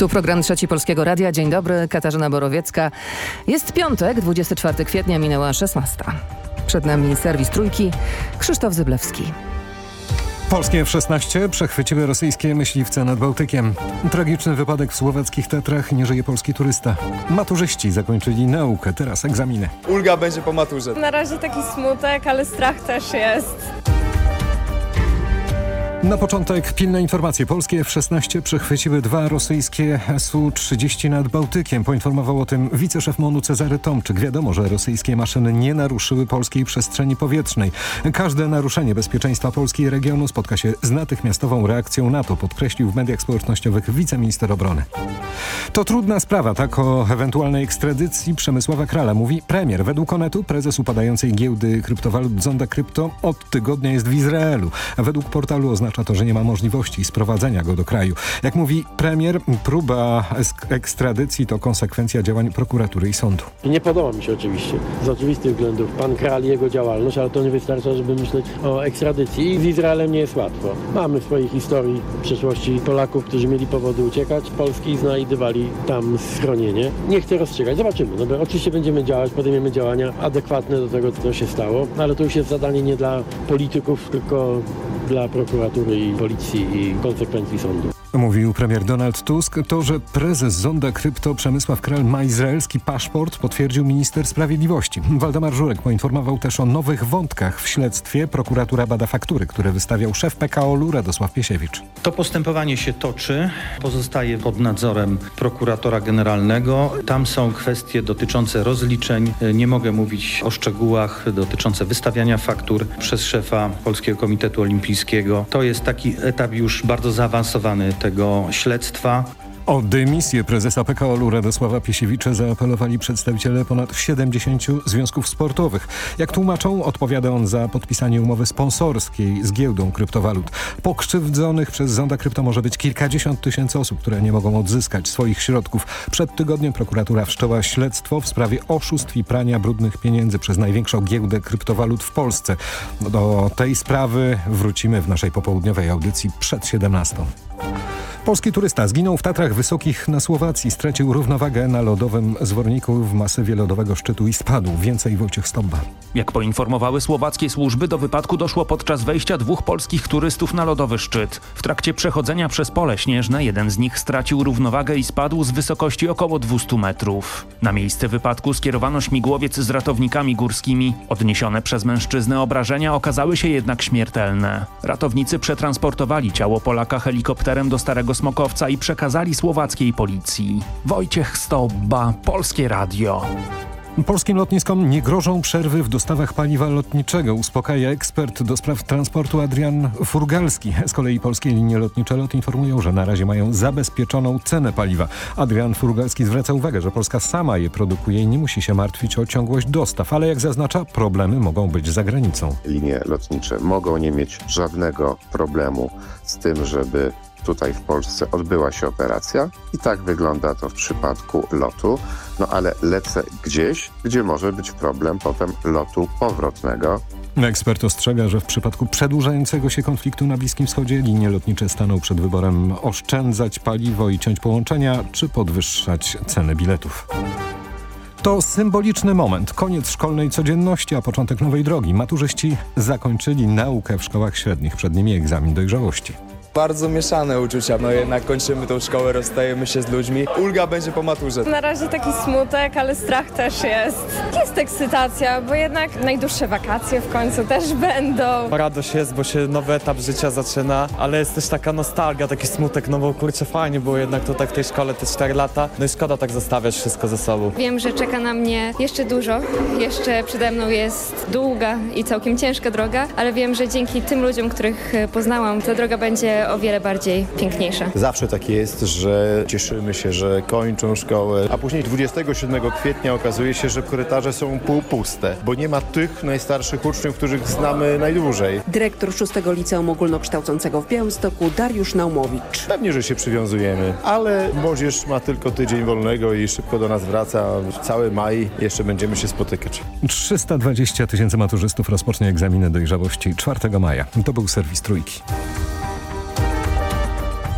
Tu program Trzeci Polskiego Radia. Dzień dobry, Katarzyna Borowiecka. Jest piątek, 24 kwietnia, minęła 16. Przed nami serwis Trójki, Krzysztof Zyblewski. Polskie F-16 przechwyciły rosyjskie myśliwce nad Bałtykiem. Tragiczny wypadek w słowackich Tatrach, nie żyje polski turysta. Maturzyści zakończyli naukę, teraz egzaminy. Ulga będzie po maturze. Na razie taki smutek, ale strach też jest. Na początek pilne informacje. Polskie F-16 przechwyciły dwa rosyjskie Su-30 nad Bałtykiem. Poinformował o tym wiceszef MONU Cezary Tomczyk. Wiadomo, że rosyjskie maszyny nie naruszyły polskiej przestrzeni powietrznej. Każde naruszenie bezpieczeństwa Polski i regionu spotka się z natychmiastową reakcją NATO, podkreślił w mediach społecznościowych wiceminister obrony. To trudna sprawa, tak o ewentualnej ekstradycji Przemysława Krala mówi premier. Według Onetu prezes upadającej giełdy kryptowalut Zonda Krypto od tygodnia jest w Izraelu. Według portalu oznacza oznacza to, że nie ma możliwości sprowadzenia go do kraju. Jak mówi premier, próba ekstradycji to konsekwencja działań prokuratury i sądu. Nie podoba mi się oczywiście, z oczywistych względów, pan Kral i jego działalność, ale to nie wystarcza, żeby myśleć o ekstradycji. I z Izraelem nie jest łatwo. Mamy w swojej historii w przeszłości Polaków, którzy mieli powody uciekać z Polski i znajdywali tam schronienie. Nie chcę rozstrzygać, zobaczymy. No bo oczywiście będziemy działać, podejmiemy działania adekwatne do tego, co się stało, ale to już jest zadanie nie dla polityków, tylko dla prokuratury i policji i konsekwencji sądu. Mówił premier Donald Tusk. To, że prezes Zonda Krypto Przemysław Kral ma izraelski paszport potwierdził minister sprawiedliwości. Waldemar Żurek poinformował też o nowych wątkach w śledztwie. Prokuratura bada faktury, które wystawiał szef PKO-u Radosław Piesiewicz. To postępowanie się toczy, pozostaje pod nadzorem prokuratora generalnego. Tam są kwestie dotyczące rozliczeń. Nie mogę mówić o szczegółach dotyczące wystawiania faktur przez szefa Polskiego Komitetu Olimpijskiego. To jest taki etap już bardzo zaawansowany tego śledztwa. O dymisję prezesa PKO-u Radosława Piesiewicza zaapelowali przedstawiciele ponad 70 związków sportowych. Jak tłumaczą, odpowiada on za podpisanie umowy sponsorskiej z giełdą kryptowalut. Pokrzywdzonych przez Zonda Krypto może być kilkadziesiąt tysięcy osób, które nie mogą odzyskać swoich środków. Przed tygodniem prokuratura wszczęła śledztwo w sprawie oszustw i prania brudnych pieniędzy przez największą giełdę kryptowalut w Polsce. Do tej sprawy wrócimy w naszej popołudniowej audycji przed 17. Polski turysta zginął w Tatrach Wysokich na Słowacji. Stracił równowagę na lodowym zworniku w masywie lodowego szczytu i spadł. Więcej Wojciech Stobba. Jak poinformowały słowackie służby, do wypadku doszło podczas wejścia dwóch polskich turystów na lodowy szczyt. W trakcie przechodzenia przez pole śnieżne jeden z nich stracił równowagę i spadł z wysokości około 200 metrów. Na miejsce wypadku skierowano śmigłowiec z ratownikami górskimi. Odniesione przez mężczyznę obrażenia okazały się jednak śmiertelne. Ratownicy przetransportowali ciało Polaka helikopterem do Starego Smokowca i przekazali słowackiej policji. Wojciech Stobba, Polskie Radio. Polskim lotniskom nie grożą przerwy w dostawach paliwa lotniczego, uspokaja ekspert do spraw transportu Adrian Furgalski. Z kolei polskie linie lotnicze LOT informują, że na razie mają zabezpieczoną cenę paliwa. Adrian Furgalski zwraca uwagę, że Polska sama je produkuje i nie musi się martwić o ciągłość dostaw, ale jak zaznacza, problemy mogą być za granicą. Linie lotnicze mogą nie mieć żadnego problemu z tym, żeby tutaj w Polsce odbyła się operacja i tak wygląda to w przypadku lotu, no ale lecę gdzieś, gdzie może być problem potem lotu powrotnego. Ekspert ostrzega, że w przypadku przedłużającego się konfliktu na Bliskim Wschodzie linie lotnicze staną przed wyborem oszczędzać paliwo i ciąć połączenia, czy podwyższać ceny biletów. To symboliczny moment. Koniec szkolnej codzienności, a początek nowej drogi. Maturzyści zakończyli naukę w szkołach średnich. Przed nimi egzamin dojrzałości bardzo mieszane uczucia. No jednak kończymy tą szkołę, rozstajemy się z ludźmi. Ulga będzie po maturze. Na razie taki smutek, ale strach też jest. Jest ekscytacja, bo jednak najdłuższe wakacje w końcu też będą. Radość jest, bo się nowy etap życia zaczyna, ale jest też taka nostalgia, taki smutek, no bo kurczę fajnie było jednak tutaj w tej szkole te 4 lata. No i szkoda tak zostawiać wszystko ze sobą. Wiem, że czeka na mnie jeszcze dużo. Jeszcze przede mną jest długa i całkiem ciężka droga, ale wiem, że dzięki tym ludziom, których poznałam, ta droga będzie o wiele bardziej piękniejsze. Zawsze tak jest, że cieszymy się, że kończą szkołę, a później 27 kwietnia okazuje się, że korytarze są półpuste, bo nie ma tych najstarszych uczniów, których znamy najdłużej. Dyrektor 6 Liceum Ogólnokształcącego w Białymstoku Dariusz Naumowicz. Pewnie, że się przywiązujemy, ale młodzież ma tylko tydzień wolnego i szybko do nas wraca. Cały maj jeszcze będziemy się spotykać. 320 tysięcy maturzystów rozpocznie egzaminy dojrzałości 4 maja. To był serwis Trójki.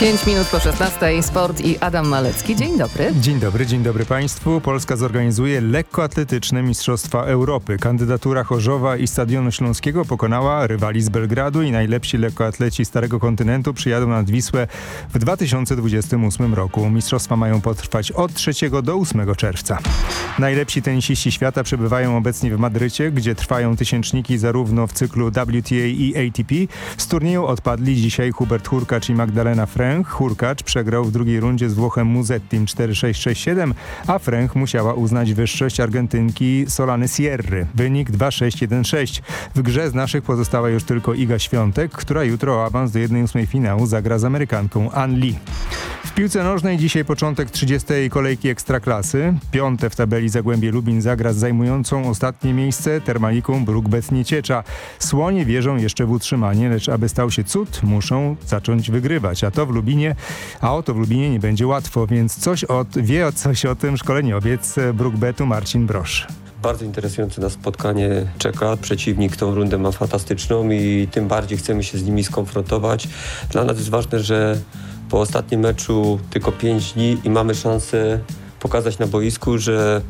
5 minut po 16. Sport i Adam Malecki. Dzień dobry. Dzień dobry, dzień dobry Państwu. Polska zorganizuje lekkoatletyczne Mistrzostwa Europy. Kandydatura Chorzowa i Stadionu Śląskiego pokonała rywali z Belgradu i najlepsi lekkoatleci Starego Kontynentu przyjadą nad Wisłę w 2028 roku. Mistrzostwa mają potrwać od 3 do 8 czerwca. Najlepsi tenisiści świata przebywają obecnie w Madrycie, gdzie trwają tysięczniki zarówno w cyklu WTA i ATP. Z turnieju odpadli dzisiaj Hubert Hurkacz i Magdalena Frey Fręch Hurkacz przegrał w drugiej rundzie z Włochem Muzettim 4-6-6-7, a Fręch musiała uznać wyższość Argentynki Solany Sierry. Wynik 2-6-1-6. W grze z naszych pozostała już tylko Iga Świątek, która jutro o awans do 1-8 finału zagra z Amerykanką Ann Lee. W piłce nożnej dzisiaj początek 30. kolejki Ekstraklasy. Piąte w tabeli Zagłębie Lubin zagra z zajmującą ostatnie miejsce Termaliką Bruk Nieciecza. Słonie wierzą jeszcze w utrzymanie, lecz aby stał się cud, muszą zacząć wygrywać, a to w Lubinie, a oto w Lubinie nie będzie łatwo, więc coś od, wie coś o tym szkoleniowiec Brookbetu Marcin Brosz bardzo interesujące nas spotkanie czeka. Przeciwnik tą rundę ma fantastyczną i tym bardziej chcemy się z nimi skonfrontować. Dla nas jest ważne, że po ostatnim meczu tylko 5 dni i mamy szansę pokazać na boisku, że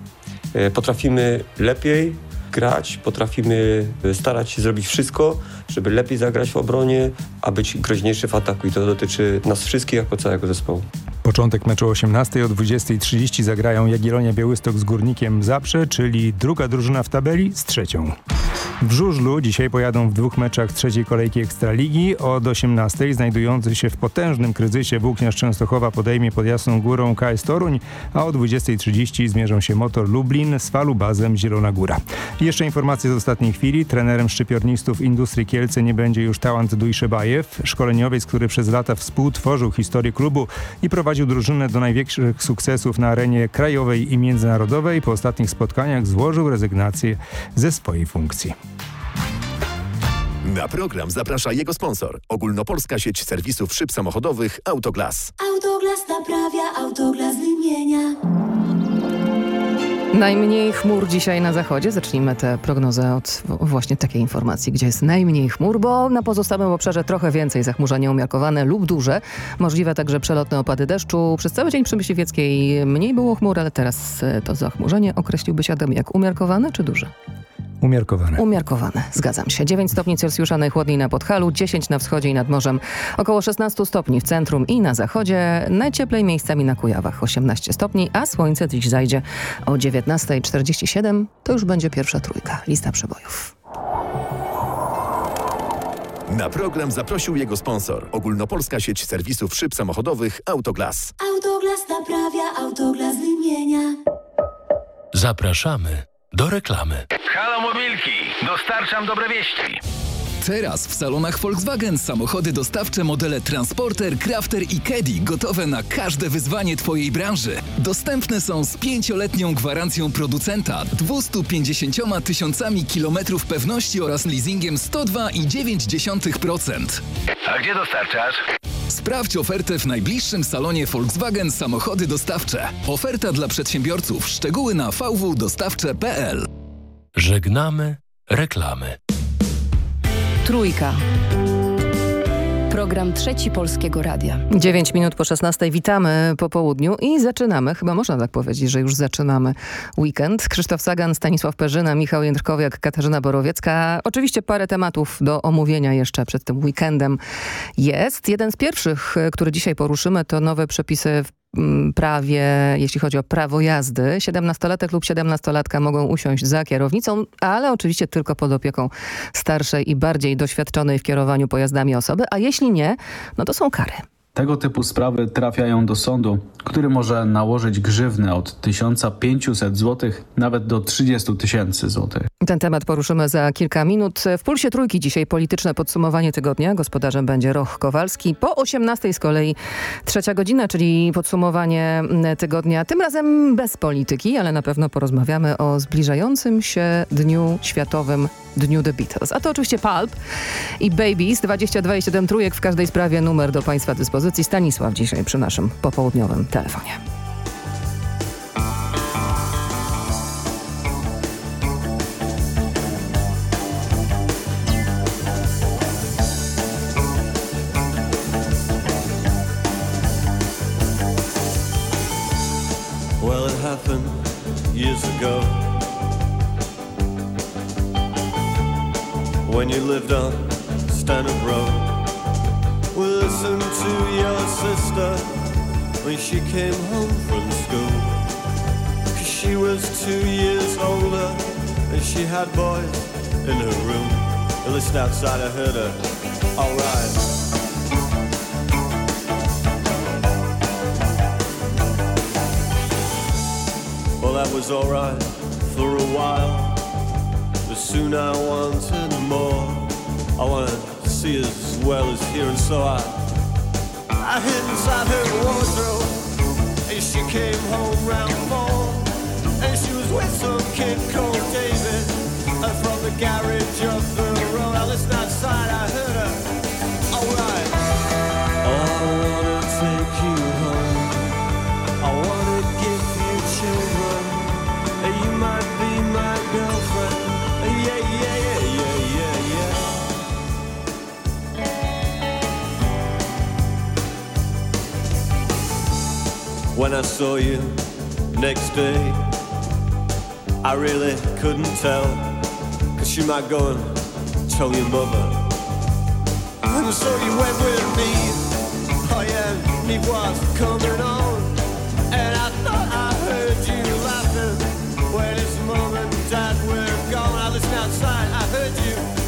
e, potrafimy lepiej grać, potrafimy e, starać się zrobić wszystko, żeby lepiej zagrać w obronie, a być groźniejszy w ataku i to dotyczy nas wszystkich jako całego zespołu. Początek meczu o 18 o 20.30 zagrają Jagiellonia Białystok z Górnikiem Zaprze, czyli druga drużyna w tabeli z trzecią. W Żużlu dzisiaj pojadą w dwóch meczach trzeciej kolejki Ekstraligi. Od 18 znajdujący się w potężnym kryzysie Włókniarz Częstochowa podejmie pod Jasną Górą KS Toruń, a o 20.30 zmierzą się Motor Lublin z Falubazem Zielona Góra. Jeszcze informacje z ostatniej chwili. Trenerem szczypiornistów Industrii Kielce nie będzie już Tałant Dujszebajew, szkoleniowiec, który przez lata współtworzył historię klubu i prowadził drużynę do największych sukcesów na arenie krajowej i międzynarodowej. Po ostatnich spotkaniach złożył rezygnację ze swojej funkcji. Na program zaprasza jego sponsor. Ogólnopolska sieć serwisów szyb samochodowych Autoglas. Autoglas naprawia, Autoglas wymienia. Najmniej chmur dzisiaj na zachodzie. Zacznijmy tę prognozę od właśnie takiej informacji, gdzie jest najmniej chmur, bo na pozostałym obszarze trochę więcej zachmurzenia umiarkowane lub duże. Możliwe także przelotne opady deszczu. Przez cały dzień przy Myśliwieckiej mniej było chmur, ale teraz e, to zachmurzenie określiłby się Adam jak umiarkowane czy duże? Umiarkowane. Umiarkowane, zgadzam się. 9 stopni Celsjusza najchłodniej na Podhalu, 10 na wschodzie i nad morzem, około 16 stopni w centrum i na zachodzie, najcieplej miejscami na Kujawach 18 stopni, a słońce dziś zajdzie o 19.47. To już będzie pierwsza trójka, lista przebojów. Na program zaprosił jego sponsor. Ogólnopolska sieć serwisów szyb samochodowych Autoglas. Autoglas naprawia, Autoglas wymienia. Zapraszamy do reklamy. Halo Mobilki, dostarczam dobre wieści. Teraz w salonach Volkswagen samochody dostawcze modele Transporter, Crafter i Caddy gotowe na każde wyzwanie Twojej branży. Dostępne są z pięcioletnią gwarancją producenta, 250 tysiącami kilometrów pewności oraz leasingiem 102,9%. A gdzie dostarczasz? Sprawdź ofertę w najbliższym salonie Volkswagen Samochody Dostawcze. Oferta dla przedsiębiorców. Szczegóły na vwdostawcze.pl Żegnamy reklamy. Trójka. Program Trzeci Polskiego Radia. 9 minut po 16 witamy po południu i zaczynamy, chyba można tak powiedzieć, że już zaczynamy weekend. Krzysztof Sagan, Stanisław Perzyna, Michał Jędrkowiak, Katarzyna Borowiecka. Oczywiście parę tematów do omówienia jeszcze przed tym weekendem jest. Jeden z pierwszych, który dzisiaj poruszymy to nowe przepisy w prawie, jeśli chodzi o prawo jazdy. 17-latek lub 17-latka mogą usiąść za kierownicą, ale oczywiście tylko pod opieką starszej i bardziej doświadczonej w kierowaniu pojazdami osoby, a jeśli nie, no to są kary. Tego typu sprawy trafiają do sądu, który może nałożyć grzywny od 1500 zł nawet do 30 tysięcy złotych. Ten temat poruszymy za kilka minut. W Pulsie Trójki dzisiaj polityczne podsumowanie tygodnia. Gospodarzem będzie Roch Kowalski. Po 18 z kolei trzecia godzina, czyli podsumowanie tygodnia. Tym razem bez polityki, ale na pewno porozmawiamy o zbliżającym się Dniu Światowym Dniu The Beatles. A to oczywiście Pulp i Babies. 22,7 trójek w każdej sprawie. Numer do Państwa dyspozycji pozycji Stanisław dzisiaj przy naszym popołudniowym telefonie. When you lived on Road. To your sister when she came home from school. Cause she was two years older and she had boys in her room. At least outside I heard her. Alright. Well, that was alright for a while. But soon I wanted more. I wanted to see as well as hear, and so I I hid inside her wardrobe. And she came home round four. And she was with some kid called David. And from the garage up the road, I listened outside, I heard her. When I saw you next day, I really couldn't tell. Cause you might go and tell your mother. And so you went with me. Oh yeah, me was coming on. And I thought I heard you laughing when his mom and dad were gone. I listened outside, I heard you.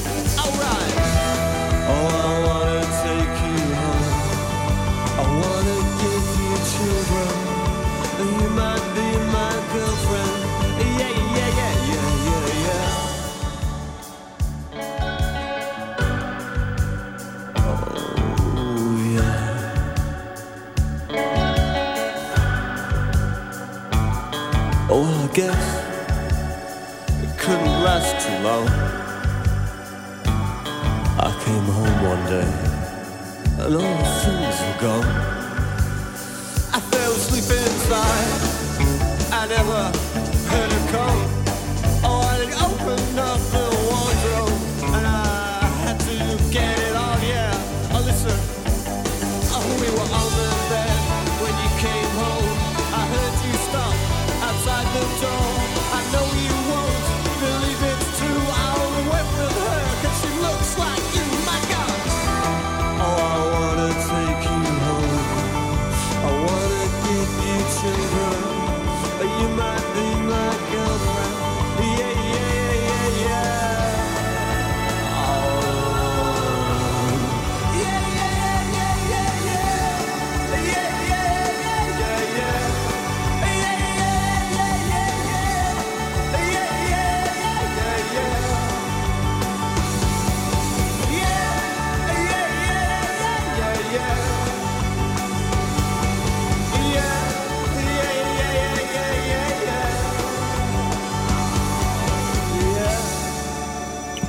Long. I came home one day and all the things were gone. I fell asleep inside. I never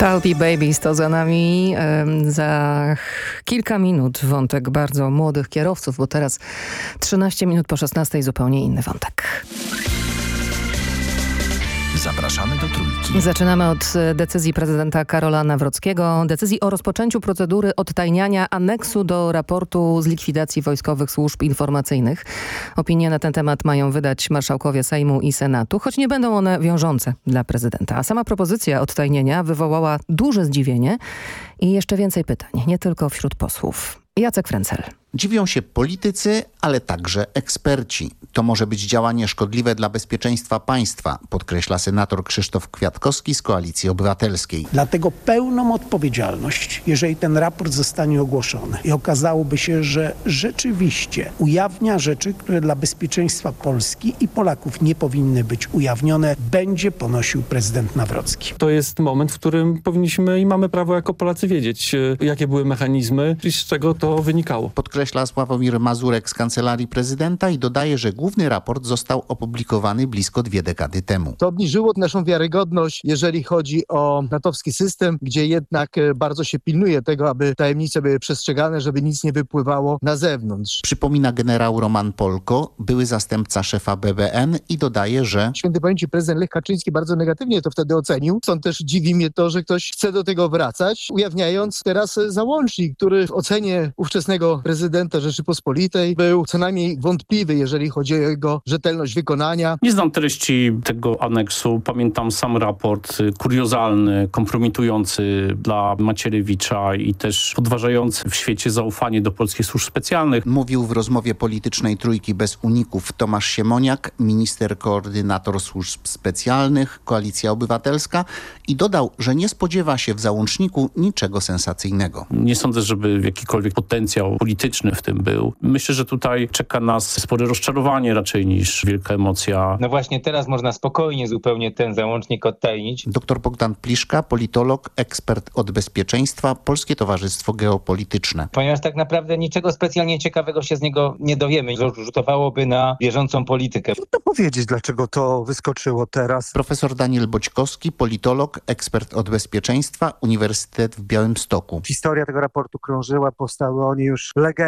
Talpi Babies to za nami. Za kilka minut wątek bardzo młodych kierowców, bo teraz 13 minut po 16 zupełnie inny wątek. Zapraszamy do Trójki. Zaczynamy od e, decyzji prezydenta Karola Nawrockiego, decyzji o rozpoczęciu procedury odtajniania aneksu do raportu z likwidacji wojskowych służb informacyjnych. Opinie na ten temat mają wydać marszałkowie Sejmu i Senatu, choć nie będą one wiążące dla prezydenta. A sama propozycja odtajnienia wywołała duże zdziwienie i jeszcze więcej pytań, nie tylko wśród posłów. Jacek Frencel. Dziwią się politycy, ale także eksperci. To może być działanie szkodliwe dla bezpieczeństwa państwa, podkreśla senator Krzysztof Kwiatkowski z Koalicji Obywatelskiej. Dlatego pełną odpowiedzialność, jeżeli ten raport zostanie ogłoszony i okazałoby się, że rzeczywiście ujawnia rzeczy, które dla bezpieczeństwa Polski i Polaków nie powinny być ujawnione, będzie ponosił prezydent Nawrocki. To jest moment, w którym powinniśmy i mamy prawo jako Polacy wiedzieć, e, jakie były mechanizmy i z czego to wynikało. Podkreśla Sławomir Mazurek z Kancelarii Prezydenta i dodaje, że główny raport został opublikowany blisko dwie dekady temu. To obniżyło naszą wiarygodność, jeżeli chodzi o natowski system, gdzie jednak e, bardzo się pilnuje tego, aby tajemnice były przestrzegane, żeby nic nie wypływało na zewnątrz. Przypomina generał Roman Polko, były zastępca szefa BBN i dodaje, że Święty pamięci prezydent Lech Kaczyński bardzo negatywnie to wtedy ocenił. Stąd też dziwi mnie to, że ktoś chce do tego wracać, ujawniając teraz e, załącznik, który w ocenie ówczesnego prezydenta prezydenta Rzeczypospolitej był co najmniej wątpliwy, jeżeli chodzi o jego rzetelność wykonania. Nie znam treści tego aneksu. Pamiętam sam raport y, kuriozalny, kompromitujący dla Macierewicza i też podważający w świecie zaufanie do polskich służb specjalnych. Mówił w rozmowie politycznej Trójki bez uników Tomasz Siemoniak, minister koordynator służb specjalnych, Koalicja Obywatelska i dodał, że nie spodziewa się w załączniku niczego sensacyjnego. Nie sądzę, żeby jakikolwiek potencjał polityczny w tym był. Myślę, że tutaj czeka nas spore rozczarowanie raczej niż wielka emocja. No właśnie teraz można spokojnie zupełnie ten załącznik odtajnić. Dr Bogdan Pliszka, politolog, ekspert od bezpieczeństwa, Polskie Towarzystwo Geopolityczne. Ponieważ tak naprawdę niczego specjalnie ciekawego się z niego nie dowiemy. Rzutowałoby na bieżącą politykę. Trudno powiedzieć, dlaczego to wyskoczyło teraz. Profesor Daniel Boćkowski, politolog, ekspert od bezpieczeństwa, Uniwersytet w Białymstoku. Historia tego raportu krążyła, powstały o niej już legendy,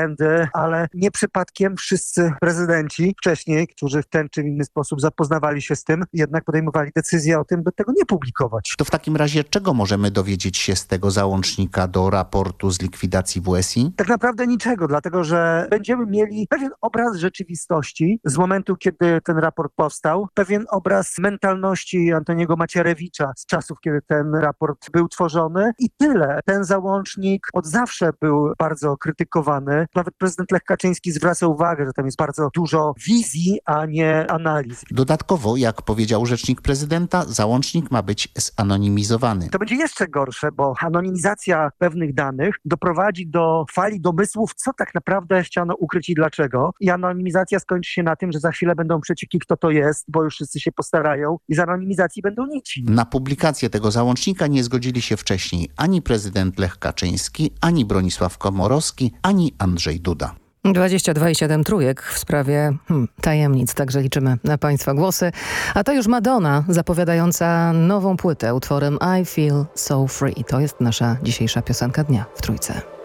ale nie przypadkiem wszyscy prezydenci wcześniej, którzy w ten czy inny sposób zapoznawali się z tym, jednak podejmowali decyzję o tym, by tego nie publikować. To w takim razie czego możemy dowiedzieć się z tego załącznika do raportu z likwidacji WSI? Tak naprawdę niczego, dlatego że będziemy mieli pewien obraz rzeczywistości z momentu, kiedy ten raport powstał, pewien obraz mentalności Antoniego Macierewicza z czasów, kiedy ten raport był tworzony i tyle. Ten załącznik od zawsze był bardzo krytykowany. Nawet prezydent Lech Kaczyński zwraca uwagę, że tam jest bardzo dużo wizji, a nie analiz. Dodatkowo, jak powiedział rzecznik prezydenta, załącznik ma być zanonimizowany. To będzie jeszcze gorsze, bo anonimizacja pewnych danych doprowadzi do fali domysłów, co tak naprawdę chciano ukryć i dlaczego. I anonimizacja skończy się na tym, że za chwilę będą przecieki, kto to jest, bo już wszyscy się postarają i z anonimizacji będą nici. Na publikację tego załącznika nie zgodzili się wcześniej ani prezydent Lech Kaczyński, ani Bronisław Komorowski, ani Andrzej Duda. 22,7 trójek w sprawie hmm, tajemnic, także liczymy na Państwa głosy. A to już Madonna zapowiadająca nową płytę utworem I Feel So Free. To jest nasza dzisiejsza piosenka dnia w Trójce.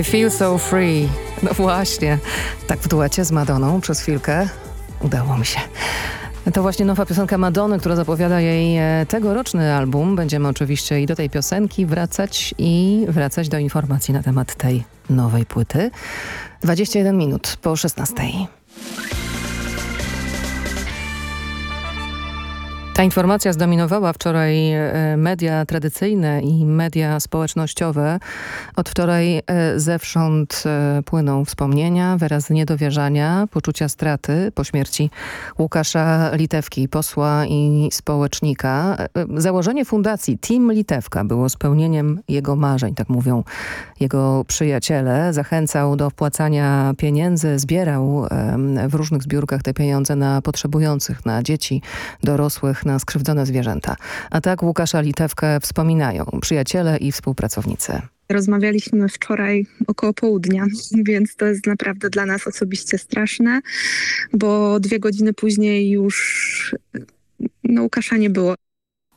I feel so free. No właśnie. Tak w duecie z Madoną przez chwilkę udało mi się. To właśnie nowa piosenka Madony, która zapowiada jej e, tegoroczny album. Będziemy oczywiście i do tej piosenki wracać i wracać do informacji na temat tej nowej płyty. 21 minut po 16. Ta informacja zdominowała wczoraj e, media tradycyjne i media społecznościowe. Od wczoraj e, zewsząd e, płyną wspomnienia, wyrazy niedowierzania, poczucia straty po śmierci Łukasza Litewki, posła i społecznika. Założenie fundacji Team Litewka było spełnieniem jego marzeń, tak mówią jego przyjaciele. Zachęcał do wpłacania pieniędzy, zbierał w różnych zbiórkach te pieniądze na potrzebujących, na dzieci, dorosłych, na skrzywdzone zwierzęta. A tak Łukasza Litewkę wspominają przyjaciele i współpracownicy. Rozmawialiśmy wczoraj około południa, więc to jest naprawdę dla nas osobiście straszne, bo dwie godziny później już no, Łukasza nie było.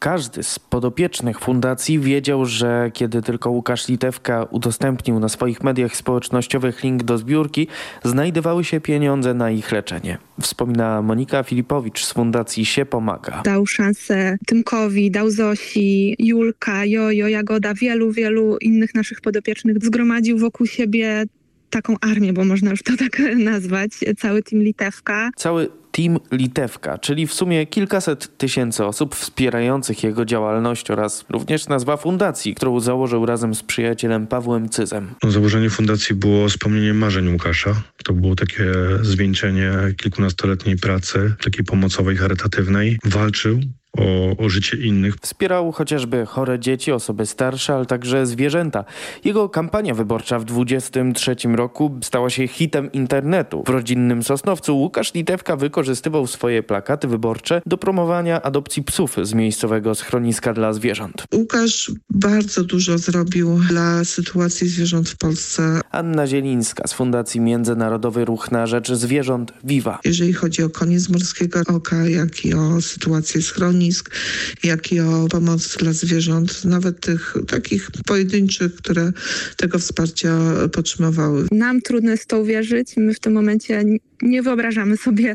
Każdy z podopiecznych fundacji wiedział, że kiedy tylko Łukasz Litewka udostępnił na swoich mediach społecznościowych link do zbiórki, znajdowały się pieniądze na ich leczenie. Wspomina Monika Filipowicz z fundacji Sie Pomaga. Dał szansę Tymkowi, dał Zosi, Julka, Jojo, Jagoda, wielu, wielu innych naszych podopiecznych. Zgromadził wokół siebie taką armię, bo można już to tak nazwać, cały team Litewka. Cały Team Litewka, czyli w sumie kilkaset tysięcy osób wspierających jego działalność oraz również nazwa fundacji, którą założył razem z przyjacielem Pawłem Cyzem. Założenie fundacji było spełnienie marzeń Łukasza. To było takie zwieńczenie kilkunastoletniej pracy, takiej pomocowej, charytatywnej. Walczył o, o życie innych. Wspierał chociażby chore dzieci, osoby starsze, ale także zwierzęta. Jego kampania wyborcza w 23 roku stała się hitem internetu. W rodzinnym Sosnowcu Łukasz Litewka wykorzystywał swoje plakaty wyborcze do promowania adopcji psów z miejscowego schroniska dla zwierząt. Łukasz bardzo dużo zrobił dla sytuacji zwierząt w Polsce. Anna Zielińska z Fundacji Międzynarodowy Ruch na Rzecz Zwierząt Viva. Jeżeli chodzi o koniec morskiego oka, jak i o sytuację schronisk, jak i o pomoc dla zwierząt, nawet tych takich pojedynczych, które tego wsparcia potrzebowały. Nam trudno jest to uwierzyć. My w tym momencie nie wyobrażamy sobie,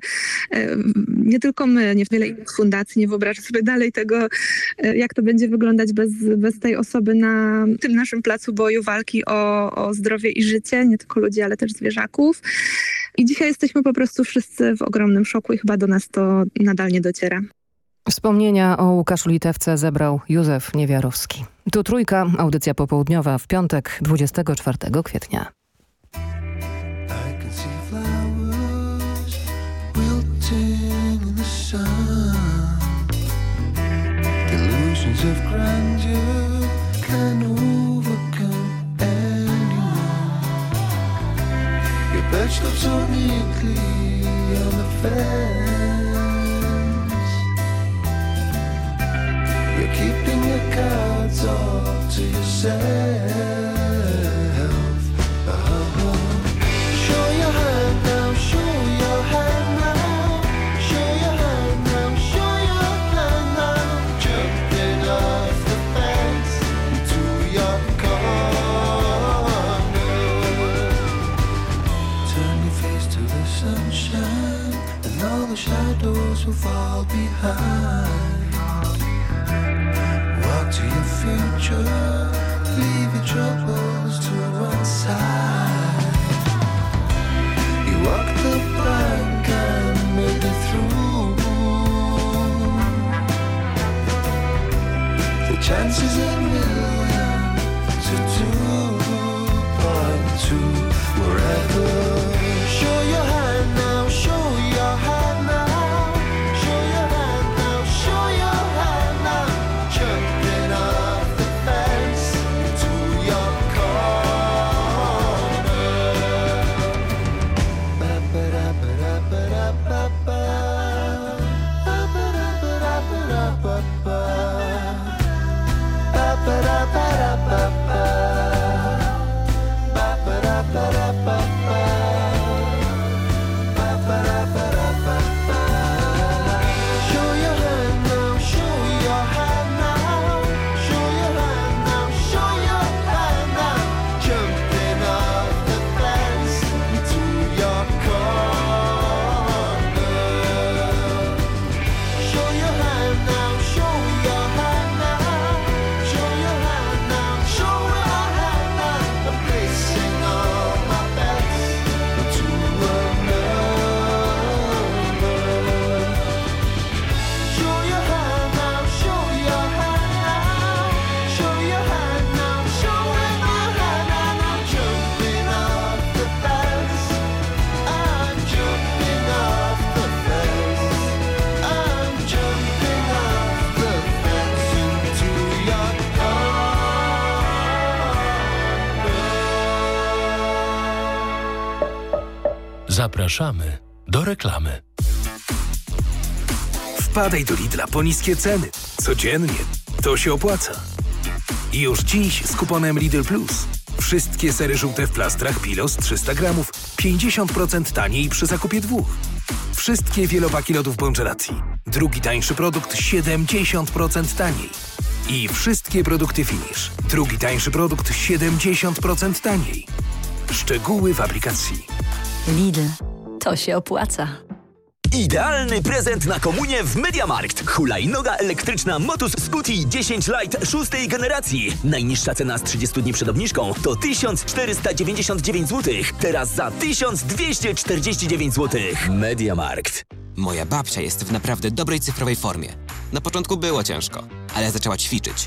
e, nie tylko my, nie wiele innych fundacji nie wyobraża sobie dalej tego, e, jak to będzie wyglądać bez, bez tej osoby na tym naszym placu boju walki o, o zdrowie i życie, nie tylko ludzi, ale też zwierzaków. I dzisiaj jesteśmy po prostu wszyscy w ogromnym szoku i chyba do nas to nadal nie dociera. Wspomnienia o Łukaszu Litewce zebrał Józef Niewiarowski. Tu trójka, audycja popołudniowa w piątek 24 kwietnia. Of grandeur can overcome anyone. On the fence. You're keeping your cards all to yourself. Fall behind. Walk to your future. Leave your troubles to one side. You walk the plank and made it through. The chances a Zapraszamy do reklamy. Wpadaj do Lidla po niskie ceny. Codziennie. To się opłaca. I już dziś z kuponem Lidl Plus. Wszystkie sery żółte w plastrach Pilos 300 gramów 50% taniej przy zakupie dwóch. Wszystkie wielopaki lodów Bongelacji. Drugi tańszy produkt 70% taniej. I wszystkie produkty Finish. Drugi tańszy produkt 70% taniej. Szczegóły w aplikacji. Lidl. To się opłaca. Idealny prezent na komunię w Mediamarkt. Hulajnoga elektryczna Motus Scuti 10 Lite szóstej generacji. Najniższa cena z 30 dni przed obniżką to 1499 zł. Teraz za 1249 zł. Mediamarkt. Moja babcia jest w naprawdę dobrej cyfrowej formie. Na początku było ciężko, ale zaczęła ćwiczyć.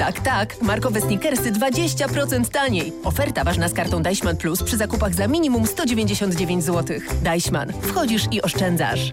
Tak, tak. Markowe sneakersy 20% taniej. Oferta ważna z kartą Deichmann Plus przy zakupach za minimum 199 zł. Deichmann. Wchodzisz i oszczędzasz.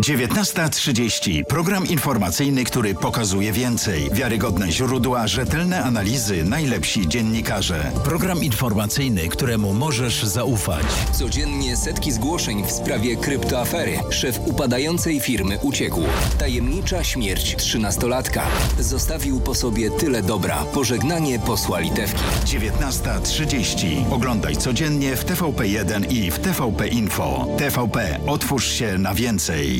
19.30. Program informacyjny, który pokazuje więcej. Wiarygodne źródła, rzetelne analizy, najlepsi dziennikarze. Program informacyjny, któremu możesz zaufać. Codziennie setki zgłoszeń w sprawie kryptoafery. Szef upadającej firmy uciekł. Tajemnicza śmierć trzynastolatka. Zostawił po sobie tyle dobra. Pożegnanie posła Litewki. 19.30. Oglądaj codziennie w TVP1 i w TVP Info. TVP. Otwórz się na więcej.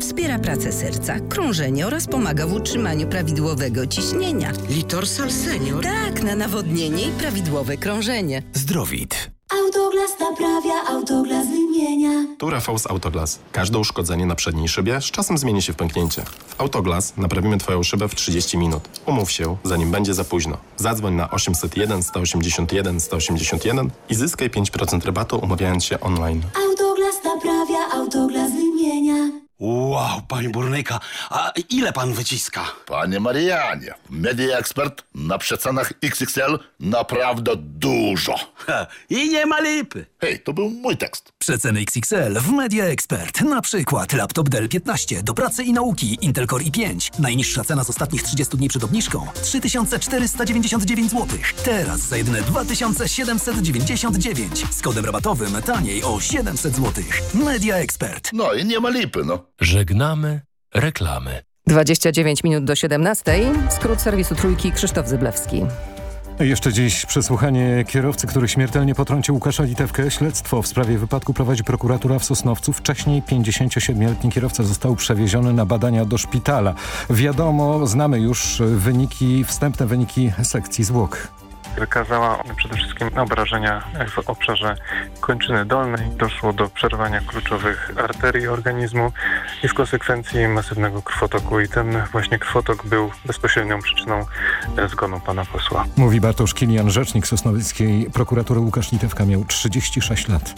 wspiera pracę serca, krążenie oraz pomaga w utrzymaniu prawidłowego ciśnienia. Litorsal Senior? Tak, na nawodnienie i prawidłowe krążenie. Zdrowit. Autoglas naprawia, autoglas wymienia. Tu Rafał z Autoglas. Każde uszkodzenie na przedniej szybie z czasem zmieni się w pęknięcie. W Autoglas naprawimy Twoją szybę w 30 minut. Umów się, zanim będzie za późno. Zadzwoń na 801 181 181 i zyskaj 5% rabatu umawiając się online. Autoglas naprawia, autoglas wymienia. Wow, panie burnyka, a ile pan wyciska? Panie Marianie, Media Expert na przecenach XXL naprawdę dużo. Ha, I nie ma lipy. Hej, to był mój tekst. Przeceny XXL w Media Expert. Na przykład laptop Dell 15 do pracy i nauki Intel Core i5. Najniższa cena z ostatnich 30 dni przed obniżką 3499 zł. Teraz za jedyne 2799 z kodem rabatowym taniej o 700 zł. Media Expert. No i nie ma lipy, no. Żegnamy reklamy. 29 minut do 17. Skrót serwisu Trójki Krzysztof Zyblewski. Jeszcze dziś przesłuchanie kierowcy, który śmiertelnie potrącił Łukasza Litewkę. Śledztwo w sprawie wypadku prowadzi prokuratura w Sosnowcu. Wcześniej 57-letni kierowca został przewieziony na badania do szpitala. Wiadomo, znamy już wyniki, wstępne wyniki sekcji zwłok. Wykazała przede wszystkim obrażenia w obszarze kończyny dolnej. Doszło do przerwania kluczowych arterii organizmu i w konsekwencji masywnego krwotoku. I ten właśnie krwotok był bezpośrednią przyczyną zgonu pana posła. Mówi Bartosz Kilian, rzecznik sosnowieckiej prokuratury Łukasz Litewka miał 36 lat.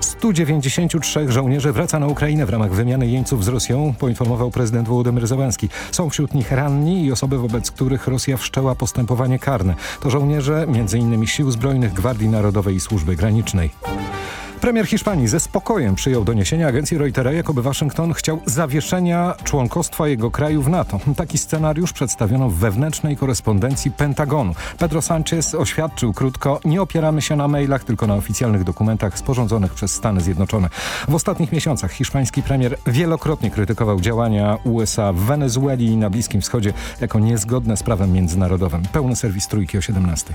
193 żołnierzy wraca na Ukrainę w ramach wymiany jeńców z Rosją, poinformował prezydent Wołodymyr Zełenski. Są wśród nich ranni i osoby, wobec których Rosja wszczęła postępowanie karne. To żołnierze m.in. Sił Zbrojnych, Gwardii Narodowej i Służby Granicznej. Premier Hiszpanii ze spokojem przyjął doniesienia agencji Reutera, jakoby Waszyngton chciał zawieszenia członkostwa jego kraju w NATO. Taki scenariusz przedstawiono w wewnętrznej korespondencji Pentagonu. Pedro Sanchez oświadczył krótko, nie opieramy się na mailach, tylko na oficjalnych dokumentach sporządzonych przez Stany Zjednoczone. W ostatnich miesiącach hiszpański premier wielokrotnie krytykował działania USA w Wenezueli i na Bliskim Wschodzie jako niezgodne z prawem międzynarodowym. Pełny serwis Trójki o 17.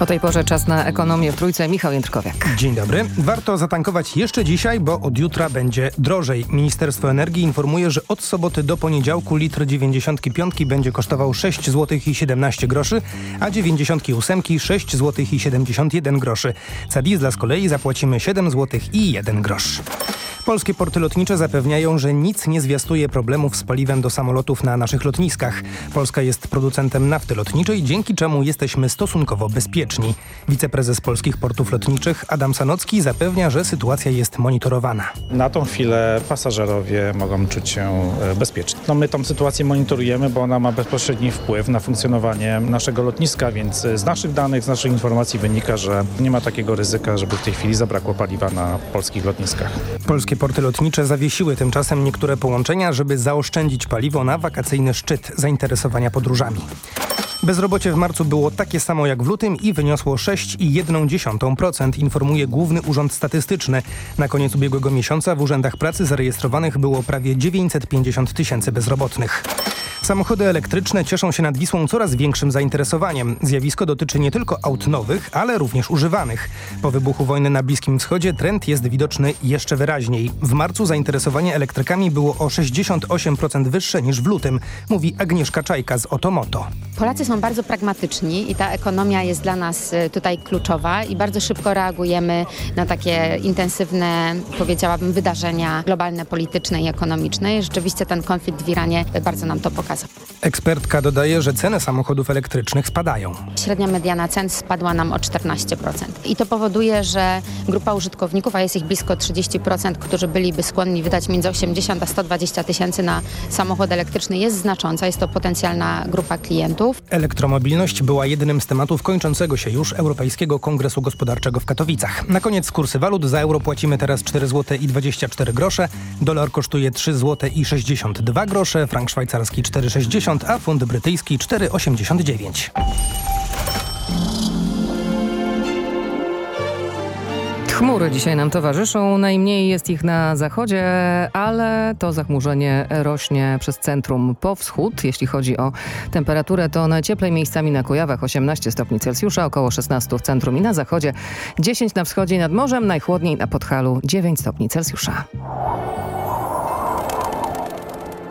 O tej porze czas na ekonomię w Trójce. Michał Jędrkowiak. Dzień dobry. Warto zatankować jeszcze dzisiaj, bo od jutra będzie drożej. Ministerstwo Energii informuje, że od soboty do poniedziałku litr 95 będzie kosztował 6 zł i 17 groszy, a 98 6 zł i 71 groszy. Za diesla z kolei zapłacimy 7 zł i 1 grosz. Polskie porty lotnicze zapewniają, że nic nie zwiastuje problemów z paliwem do samolotów na naszych lotniskach. Polska jest producentem nafty lotniczej, dzięki czemu jesteśmy stosunkowo bezpieczni. Wiceprezes Polskich Portów Lotniczych Adam Sanocki zapewnia, że sytuacja jest monitorowana. Na tą chwilę pasażerowie mogą czuć się e, bezpiecznie. No my tą sytuację monitorujemy, bo ona ma bezpośredni wpływ na funkcjonowanie naszego lotniska, więc z naszych danych, z naszych informacji wynika, że nie ma takiego ryzyka, żeby w tej chwili zabrakło paliwa na polskich lotniskach. Polskie porty lotnicze zawiesiły tymczasem niektóre połączenia, żeby zaoszczędzić paliwo na wakacyjny szczyt zainteresowania podróżami. Bezrobocie w marcu było takie samo jak w lutym i wyniosło 6,1%, informuje Główny Urząd Statystyczny. Na koniec ubiegłego miesiąca w urzędach pracy zarejestrowanych było prawie 950 tysięcy bezrobotnych. Samochody elektryczne cieszą się nad Wisłą coraz większym zainteresowaniem. Zjawisko dotyczy nie tylko aut nowych, ale również używanych. Po wybuchu wojny na Bliskim Wschodzie trend jest widoczny jeszcze wyraźniej. W marcu zainteresowanie elektrykami było o 68% wyższe niż w lutym, mówi Agnieszka Czajka z Otomoto. Polacy są bardzo pragmatyczni i ta ekonomia jest dla nas y, tutaj kluczowa i bardzo szybko reagujemy na takie intensywne, powiedziałabym, wydarzenia globalne, polityczne i ekonomiczne. I rzeczywiście ten konflikt w Iranie bardzo nam to pokazał. Ekspertka dodaje, że ceny samochodów elektrycznych spadają. Średnia mediana cen spadła nam o 14%. I to powoduje, że grupa użytkowników, a jest ich blisko 30%, którzy byliby skłonni wydać między 80 a 120 tysięcy na samochód elektryczny jest znacząca. Jest to potencjalna grupa klientów. Elektromobilność była jednym z tematów kończącego się już Europejskiego Kongresu Gospodarczego w Katowicach. Na koniec kursy walut. Za euro płacimy teraz 4 zł i 24 grosze. Dolar kosztuje 3 zł i 62 grosze. Frank szwajcarski 4,60, a funt brytyjski 4,89. Chmury dzisiaj nam towarzyszą. Najmniej jest ich na zachodzie, ale to zachmurzenie rośnie przez centrum po wschód. Jeśli chodzi o temperaturę, to najcieplej miejscami na Kujawach 18 stopni Celsjusza, około 16 w centrum i na zachodzie, 10 na wschodzie nad morzem, najchłodniej na Podhalu 9 stopni Celsjusza.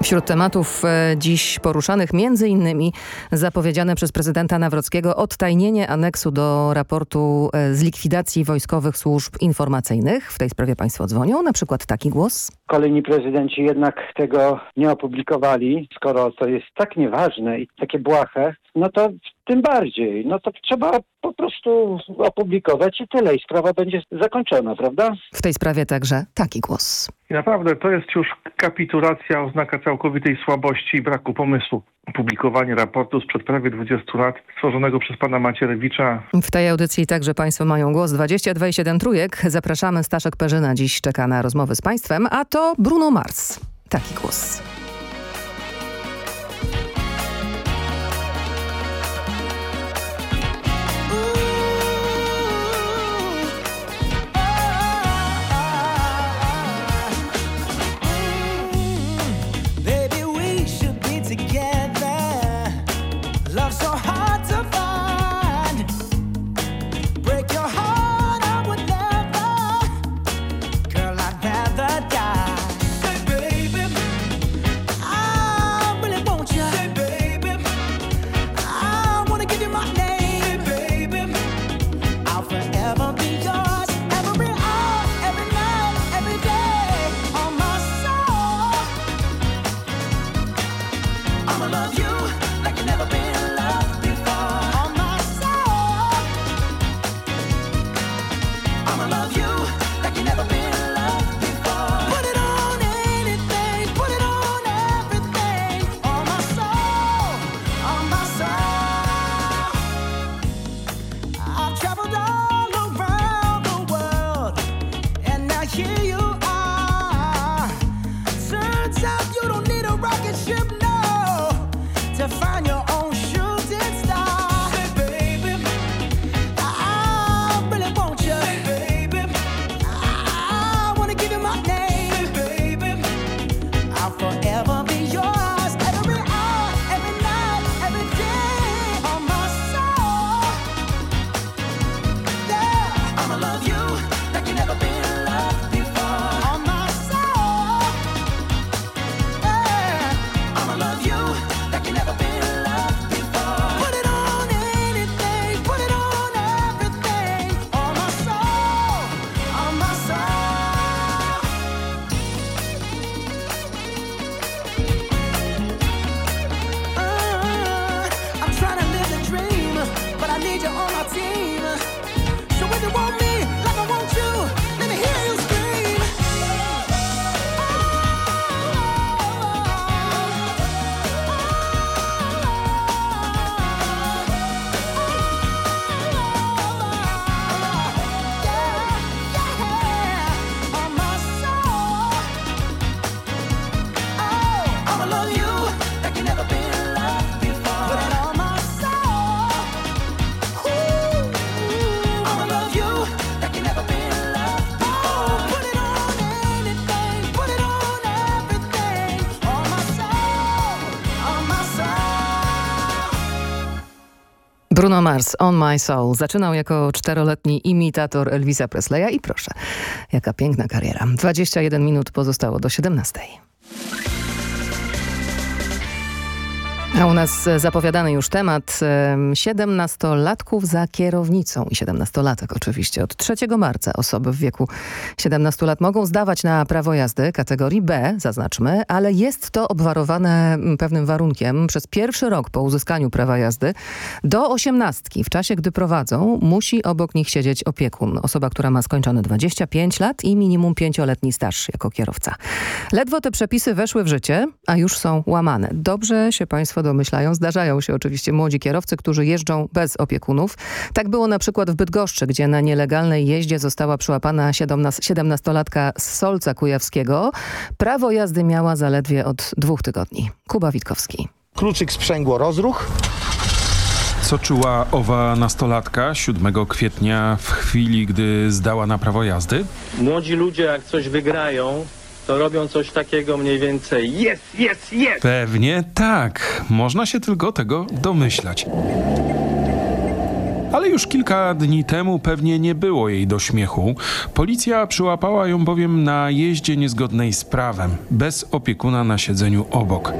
Wśród tematów e, dziś poruszanych między innymi zapowiedziane przez prezydenta Nawrockiego odtajnienie aneksu do raportu e, z likwidacji wojskowych służb informacyjnych. W tej sprawie państwo dzwonią. Na przykład taki głos. Kolejni prezydenci jednak tego nie opublikowali. Skoro to jest tak nieważne i takie błahe, no to tym bardziej. No to trzeba po prostu opublikować i tyle. I sprawa będzie zakończona, prawda? W tej sprawie także taki głos. I naprawdę to jest już kapitulacja, oznaka całkowitej słabości i braku pomysłu. Publikowanie raportu sprzed prawie 20 lat stworzonego przez pana Macierewicza. W tej audycji także państwo mają głos 22,7 trójek. Zapraszamy. Staszek Perzyna dziś czeka na rozmowy z państwem, a to Bruno Mars. Taki głos. Bruno Mars, On My Soul. Zaczynał jako czteroletni imitator Elvisa Presleya i proszę, jaka piękna kariera. 21 minut pozostało do 17. A u nas e, zapowiadany już temat siedemnastolatków za kierownicą i siedemnastolatek oczywiście. Od 3 marca osoby w wieku 17 lat mogą zdawać na prawo jazdy kategorii B, zaznaczmy, ale jest to obwarowane pewnym warunkiem. Przez pierwszy rok po uzyskaniu prawa jazdy do osiemnastki, w czasie gdy prowadzą, musi obok nich siedzieć opiekun. Osoba, która ma skończone 25 lat i minimum pięcioletni staż jako kierowca. Ledwo te przepisy weszły w życie, a już są łamane. Dobrze się państwo domyślają. Zdarzają się oczywiście młodzi kierowcy, którzy jeżdżą bez opiekunów. Tak było na przykład w Bydgoszczy, gdzie na nielegalnej jeździe została przyłapana 17-latka z Solca Kujawskiego. Prawo jazdy miała zaledwie od dwóch tygodni. Kuba Witkowski. Kluczyk sprzęgło rozruch. Co czuła owa nastolatka 7 kwietnia w chwili, gdy zdała na prawo jazdy? Młodzi ludzie jak coś wygrają, to robią coś takiego mniej więcej jest, jest, jest! Pewnie tak. Można się tylko tego domyślać. Ale już kilka dni temu pewnie nie było jej do śmiechu. Policja przyłapała ją bowiem na jeździe niezgodnej z prawem, bez opiekuna na siedzeniu obok.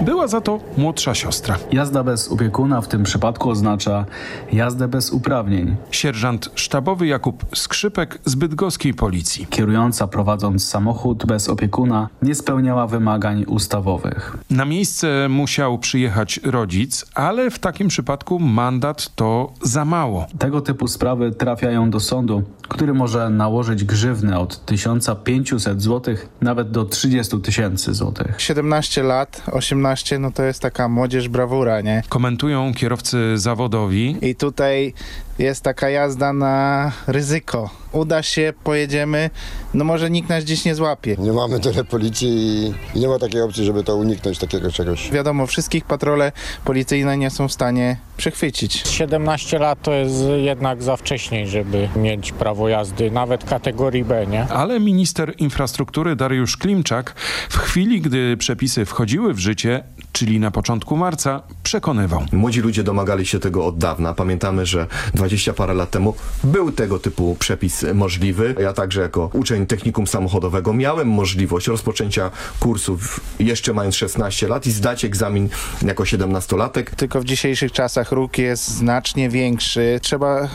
Była za to młodsza siostra. Jazda bez opiekuna w tym przypadku oznacza jazdę bez uprawnień. Sierżant sztabowy Jakub Skrzypek z bydgoskiej policji. Kierująca prowadząc samochód bez opiekuna nie spełniała wymagań ustawowych. Na miejsce musiał przyjechać rodzic, ale w takim przypadku mandat to za mało. Tego typu sprawy trafiają do sądu, który może nałożyć grzywnę od 1500 zł nawet do 30 tysięcy złotych. 17 lat, 18, no to jest taka młodzież brawura, nie? Komentują kierowcy zawodowi. I tutaj jest taka jazda na ryzyko. Uda się, pojedziemy, no może nikt nas dziś nie złapie. Nie mamy tyle policji i nie ma takiej opcji, żeby to uniknąć takiego czegoś. Wiadomo, wszystkich patrole policyjne nie są w stanie przechwycić. 17 lat to jest jednak za wcześnie, żeby mieć prawo jazdy, nawet kategorii B, nie? Ale minister infrastruktury Dariusz Klimczak w chwili, gdy przepisy wchodziły w życie, czyli na początku marca, przekonywał. Młodzi ludzie domagali się tego od dawna. Pamiętamy, że 20 parę lat temu był tego typu przepis możliwy. Ja także jako uczeń technikum samochodowego miałem możliwość rozpoczęcia kursów jeszcze mając 16 lat i zdać egzamin jako 17-latek. Tylko w dzisiejszych czasach róg jest znacznie większy. Trzeba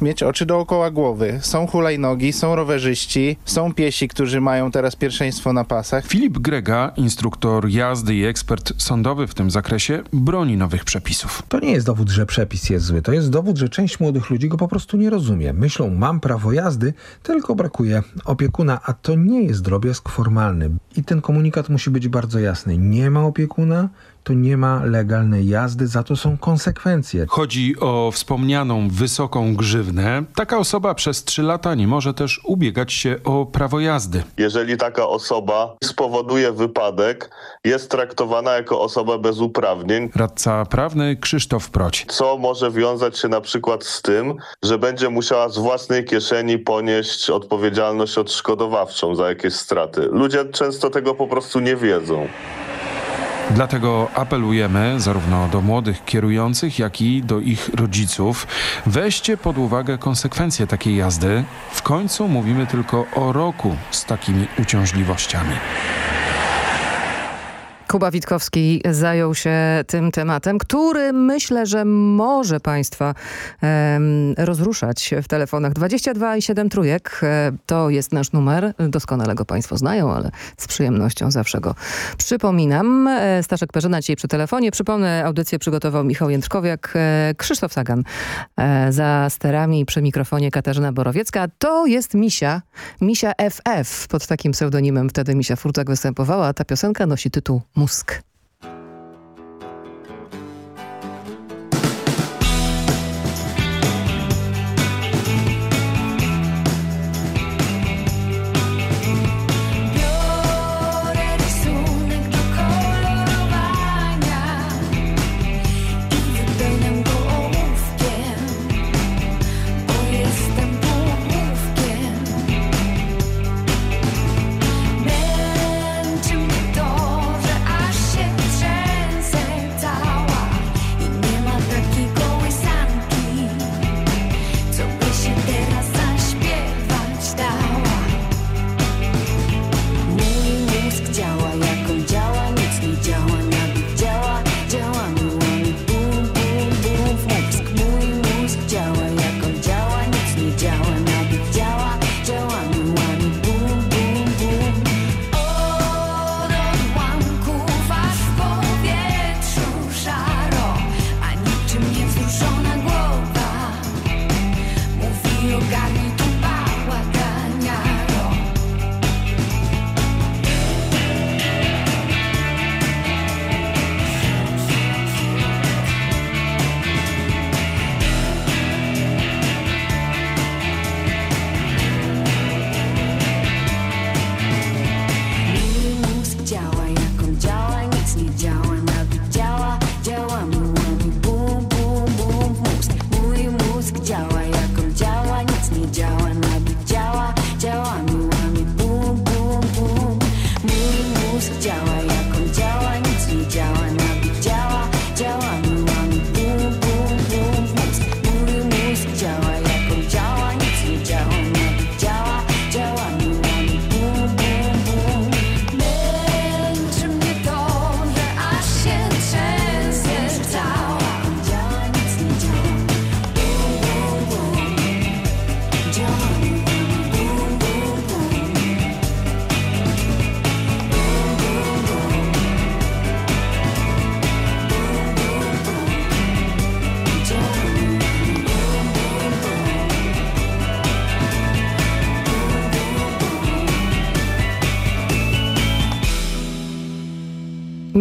mieć oczy dookoła głowy. Są hulajnogi, są rowerzyści, są piesi, którzy mają teraz pierwszeństwo na pasach. Filip Grega, instruktor jazdy i ekspert sądowy w tym zakresie, broni nowych przepisów. To nie jest dowód, że przepis jest zły. To jest dowód, że część młodych ludzi go po prostu nie rozumie. Myślą, mam prawo jazdy, tylko brakuje opiekuna, a to nie jest drobiazg formalny. I ten komunikat musi być bardzo jasny. Nie ma opiekuna, to nie ma legalnej jazdy, za to są konsekwencje. Chodzi o wspomnianą wysoką grzywnę. Taka osoba przez 3 lata nie może też ubiegać się o prawo jazdy. Jeżeli taka osoba spowoduje wypadek, jest traktowana jako osoba bez uprawnień. Radca prawny Krzysztof Proć. Co może wiązać się na przykład z tym, że będzie musiała z własnej kieszeni ponieść odpowiedzialność odszkodowawczą za jakieś straty. Ludzie często tego po prostu nie wiedzą. Dlatego apelujemy zarówno do młodych kierujących, jak i do ich rodziców. Weźcie pod uwagę konsekwencje takiej jazdy. W końcu mówimy tylko o roku z takimi uciążliwościami. Kuba Witkowski zajął się tym tematem, który myślę, że może Państwa rozruszać w telefonach. 22 i 7 trójek e, to jest nasz numer. Doskonale go Państwo znają, ale z przyjemnością zawsze go przypominam. E, Staszek Perzyna dzisiaj przy telefonie. Przypomnę, audycję przygotował Michał Jędrzkowiak, e, Krzysztof Sagan e, za sterami przy mikrofonie Katarzyna Borowiecka. To jest Misia, Misia FF. Pod takim pseudonimem wtedy Misia Furtak występowała, ta piosenka nosi tytuł Mózg.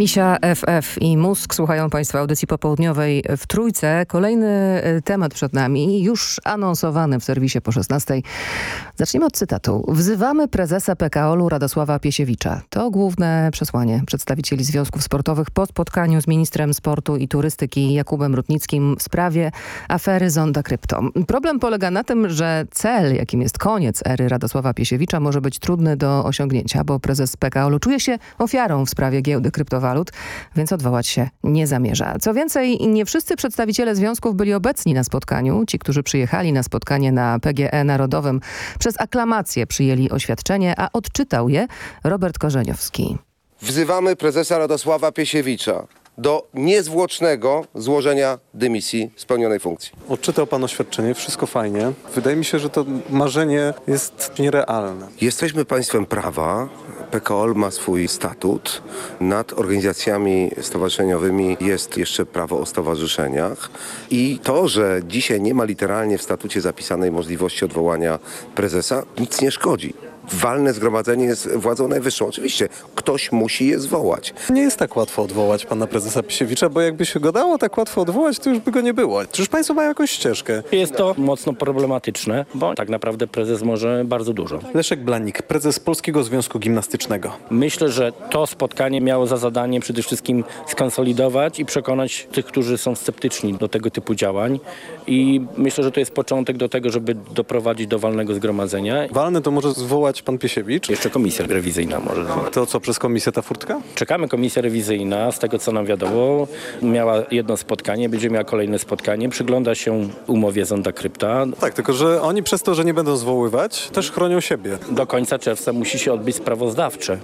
Misia FF i Mózg. Słuchają Państwo audycji popołudniowej w Trójce. Kolejny e, temat przed nami, już anonsowany w serwisie po 16. Zacznijmy od cytatu. Wzywamy prezesa PKOL-u Radosława Piesiewicza. To główne przesłanie przedstawicieli związków sportowych po spotkaniu z ministrem sportu i turystyki Jakubem Rutnickim w sprawie afery Zonda Krypto. Problem polega na tym, że cel, jakim jest koniec ery Radosława Piesiewicza, może być trudny do osiągnięcia, bo prezes PKOL-u czuje się ofiarą w sprawie giełdy kryptowalut więc odwołać się nie zamierza. Co więcej, nie wszyscy przedstawiciele związków byli obecni na spotkaniu. Ci, którzy przyjechali na spotkanie na PGE Narodowym przez aklamację przyjęli oświadczenie, a odczytał je Robert Korzeniowski. Wzywamy prezesa Radosława Piesiewicza do niezwłocznego złożenia dymisji z pełnionej funkcji. Odczytał pan oświadczenie, wszystko fajnie. Wydaje mi się, że to marzenie jest nierealne. Jesteśmy państwem prawa. PKOL ma swój statut. Nad organizacjami stowarzyszeniowymi jest jeszcze prawo o stowarzyszeniach. I to, że dzisiaj nie ma literalnie w statucie zapisanej możliwości odwołania prezesa, nic nie szkodzi. Walne zgromadzenie jest władzą najwyższą. Oczywiście ktoś musi je zwołać. Nie jest tak łatwo odwołać pana prezesa Pisiewicza, bo jakby się go dało tak łatwo odwołać, to już by go nie było. Czyż państwo mają jakąś ścieżkę? Jest to mocno problematyczne, bo tak naprawdę prezes może bardzo dużo. Leszek Blanik, prezes Polskiego Związku Gimnastycznego. Myślę, że to spotkanie miało za zadanie przede wszystkim skonsolidować i przekonać tych, którzy są sceptyczni do tego typu działań i myślę, że to jest początek do tego, żeby doprowadzić do walnego zgromadzenia. Walne to może zwołać pan Piesiewicz? Jeszcze komisja rewizyjna może. To co, przez komisję ta furtka? Czekamy, komisja rewizyjna, z tego co nam wiadomo, miała jedno spotkanie, będzie miała kolejne spotkanie, przygląda się umowie Zonda Krypta. Tak, tylko że oni przez to, że nie będą zwoływać, też chronią siebie. Do końca czerwca musi się odbyć sprawozdawcze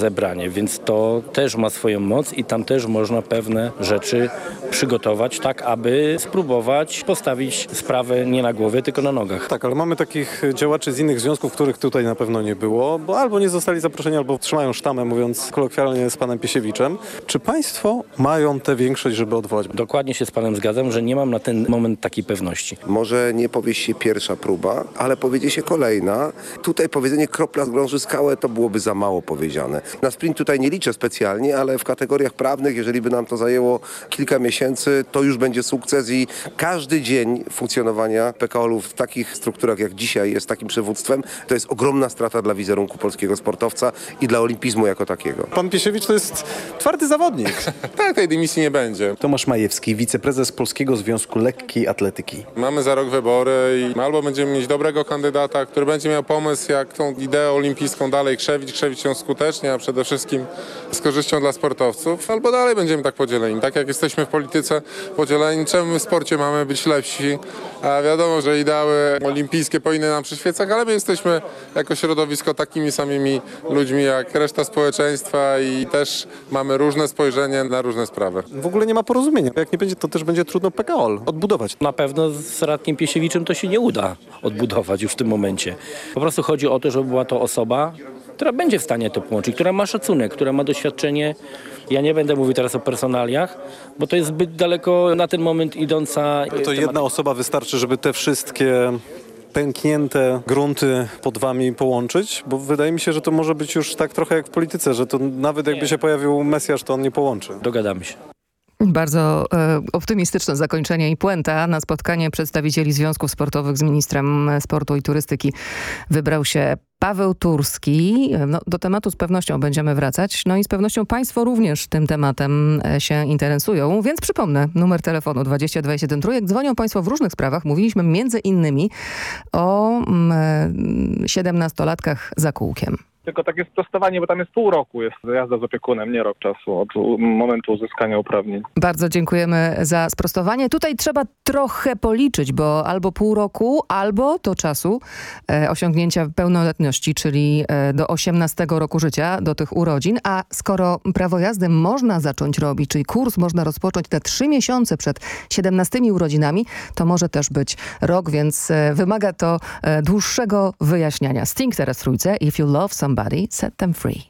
zebranie, więc to też ma swoją moc i tam też można pewne rzeczy przygotować tak, aby spróbować postawić sprawę nie na głowie, tylko na nogach. Tak, ale mamy takich działaczy z innych związków, których tutaj na pewno nie było, bo albo nie zostali zaproszeni, albo trzymają sztamę, mówiąc kolokwialnie z panem Piesiewiczem. Czy państwo mają tę większość, żeby odwołać? Dokładnie się z panem zgadzam, że nie mam na ten moment takiej pewności. Może nie powie się pierwsza próba, ale powiedzie się kolejna. Tutaj powiedzenie kropla zgrąży skałę to byłoby za mało powiedziane. Na sprint tutaj nie liczę specjalnie, ale w kategoriach prawnych, jeżeli by nam to zajęło kilka miesięcy, to już będzie sukces i każdy dzień funkcjonowania PKOL-u w takich strukturach jak dzisiaj jest takim przywództwem, to jest ogromna strata dla wizerunku polskiego sportowca i dla olimpizmu jako takiego. Pan Piesiewicz to jest twardy zawodnik. tak, tej dymisji nie będzie. Tomasz Majewski, wiceprezes Polskiego Związku Lekkiej Atletyki. Mamy za rok wybory i albo będziemy mieć dobrego kandydata, który będzie miał pomysł, jak tą ideę olimpijską dalej krzewić, krzewić ją skutecznie, a przede wszystkim z korzyścią dla sportowców, albo dalej będziemy tak podzieleni. Tak jak jesteśmy w polityce podzieleni, czemu w sporcie mamy być lepsi? A wiadomo, że ideały olimpijskie powinny nam przyświecać, ale my jesteśmy jako środowisko takimi samymi ludźmi jak reszta społeczeństwa i też mamy różne spojrzenie na różne sprawy. W ogóle nie ma porozumienia. Jak nie będzie, to też będzie trudno PKOL odbudować. Na pewno z Radkiem Piesiewiczem to się nie uda odbudować już w tym momencie. Po prostu chodzi o to, żeby była to osoba, która będzie w stanie to połączyć, która ma szacunek, która ma doświadczenie. Ja nie będę mówił teraz o personaliach, bo to jest zbyt daleko na ten moment idąca... To jedna osoba wystarczy, żeby te wszystkie pęknięte grunty pod wami połączyć? Bo wydaje mi się, że to może być już tak trochę jak w polityce, że to nawet jakby się pojawił Mesjasz, to on nie połączy. Dogadamy się. Bardzo e, optymistyczne zakończenie i puenta. Na spotkanie przedstawicieli związków sportowych z ministrem sportu i turystyki wybrał się Paweł Turski. No, do tematu z pewnością będziemy wracać. No i z pewnością Państwo również tym tematem się interesują, więc przypomnę numer telefonu 2221 trójek. Dzwonią Państwo w różnych sprawach. Mówiliśmy między innymi o mm, 17-latkach za kółkiem. Tylko takie sprostowanie, bo tam jest pół roku, jest jazda z opiekunem, nie rok czasu od momentu uzyskania uprawnień. Bardzo dziękujemy za sprostowanie. Tutaj trzeba trochę policzyć, bo albo pół roku, albo do czasu e, osiągnięcia pełnoletności, czyli e, do 18 roku życia, do tych urodzin. A skoro prawo jazdy można zacząć robić, czyli kurs można rozpocząć te trzy miesiące przed 17 urodzinami, to może też być rok, więc e, wymaga to e, dłuższego wyjaśniania. Sting teraz trójce. If you love somebody, set them free.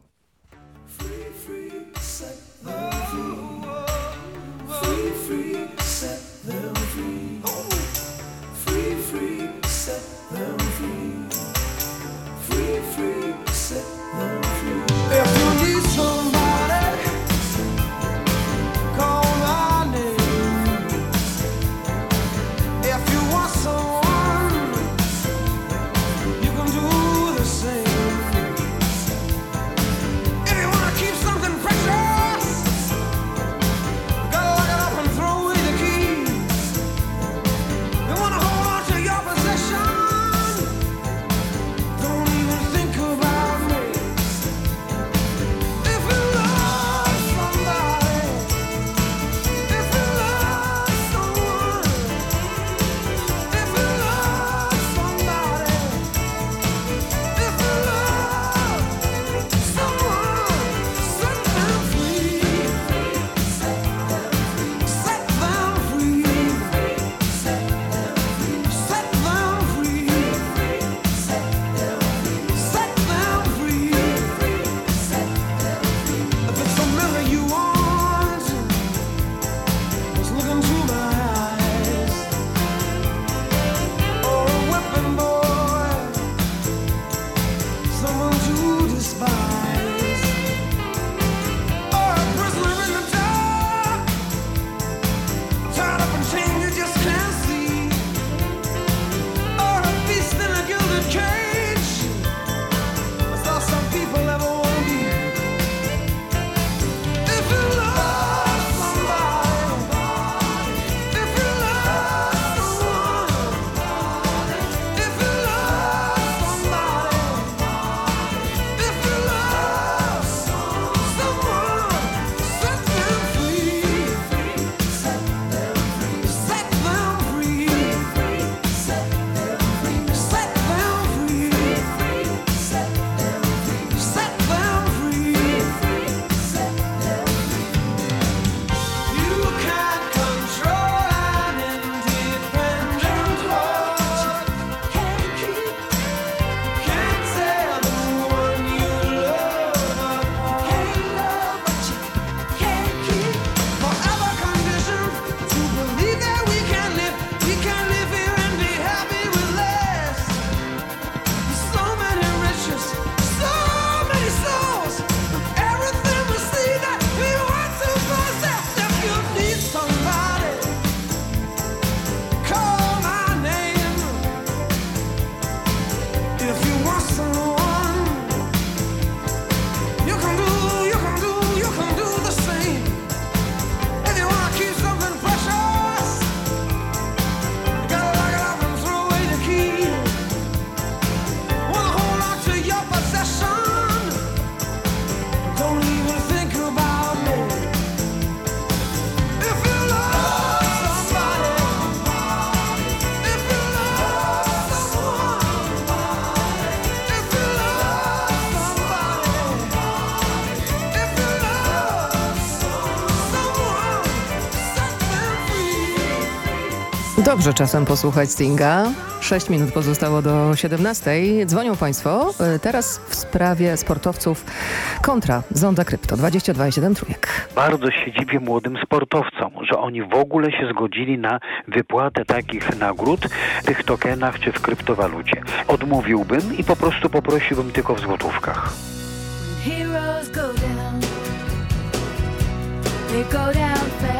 Dobrze czasem posłuchać Stinga. 6 minut pozostało do 17. Dzwonią Państwo y, teraz w sprawie sportowców kontra Zonda Krypto 22,7 trójek. Bardzo się dziwię młodym sportowcom, że oni w ogóle się zgodzili na wypłatę takich nagród w tych tokenach czy w kryptowalucie. Odmówiłbym i po prostu poprosiłbym tylko w złotówkach. Heroes go down. They go down fast.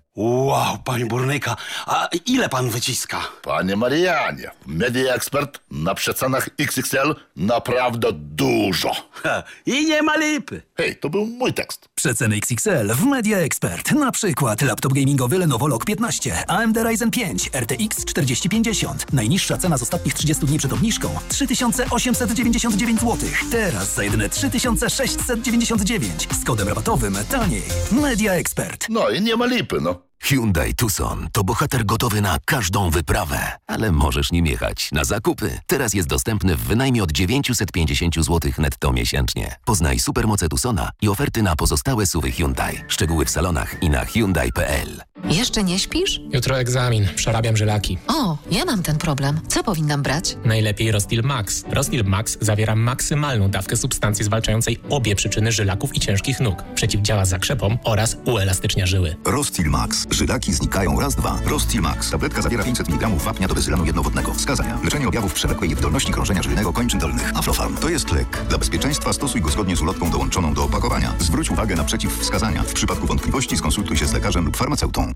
Wow, panie burnyka, a ile pan wyciska? Panie Marianie, Media Expert na przecenach XXL naprawdę dużo. Ha, I nie ma lipy. Hej, to był mój tekst. Przeceny XXL w Media Expert. Na przykład laptop gamingowy Lenovo Log 15, AMD Ryzen 5, RTX 4050. Najniższa cena z ostatnich 30 dni przed obniżką 3899 zł. Teraz za jedyne 3699 z kodem rabatowym taniej. Media Expert. No i nie ma lipy, no. Hyundai Tucson to bohater gotowy na każdą wyprawę, ale możesz nim jechać na zakupy. Teraz jest dostępny w wynajmie od 950 zł netto miesięcznie. Poznaj supermoce Tucsona i oferty na pozostałe suwy Hyundai. Szczegóły w salonach i na Hyundai.pl. Jeszcze nie śpisz? Jutro egzamin, przerabiam żylaki. O, ja mam ten problem. Co powinnam brać? Najlepiej Rostil Max. Rostil Max zawiera maksymalną dawkę substancji zwalczającej obie przyczyny żylaków i ciężkich nóg. Przeciwdziała zakrzepom oraz uelastycznia żyły. Rostil Max. Żylaki znikają raz, dwa. Rostil Max. Tabletka zawiera 500 mg wapnia do wyzylanu jednowodnego. Wskazania. Leczenie objawów przewlekłej niewydolności krążenia żylnego kończyn dolnych. Aflofarm. To jest lek. Dla bezpieczeństwa stosuj go zgodnie z ulotką dołączoną do opakowania. Zwróć uwagę na przeciwwskazania. W przypadku wątpliwości skonsultuj się z lekarzem lub farmaceutą.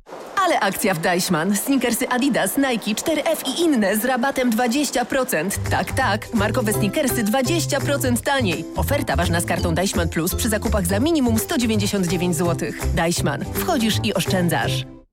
Ale akcja w Deichmann. Sneakersy Adidas, Nike, 4F i inne z rabatem 20%. Tak, tak. Markowe sneakersy 20% taniej. Oferta ważna z kartą Deichmann Plus przy zakupach za minimum 199 zł. Deichmann. Wchodzisz i oszczędzasz.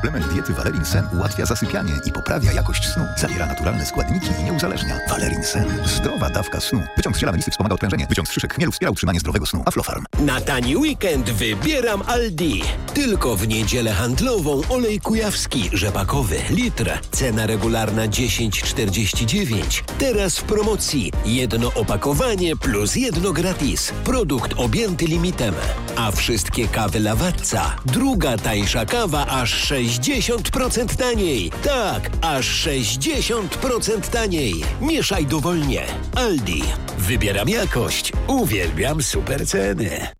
Suplement diety Valerin Sen ułatwia zasypianie i poprawia jakość snu. Zawiera naturalne składniki i nie uzależnia. Valerin Sen. Zdrowa dawka snu. Wyciąg z ziela melisy wspomaga odprężenie. Wyciąg z szyszek chmielu wspiera utrzymanie zdrowego snu. Aflofarm. Na tani weekend wybieram Aldi. Tylko w niedzielę handlową olej kujawski rzepakowy litr. Cena regularna 10,49. Teraz w promocji jedno opakowanie plus jedno gratis. Produkt objęty limitem. A wszystkie kawy Lawatca. Druga tańsza kawa aż 60% taniej. Tak, aż 60% taniej. Mieszaj dowolnie. Aldi. Wybieram jakość. Uwielbiam super ceny.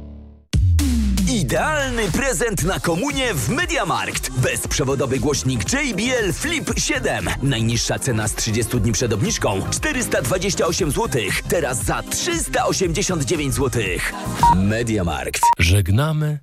Idealny prezent na komunie w Mediamarkt. Bezprzewodowy głośnik JBL Flip 7. Najniższa cena z 30 dni przed obniżką 428 zł. Teraz za 389 zł. Mediamarkt. Żegnamy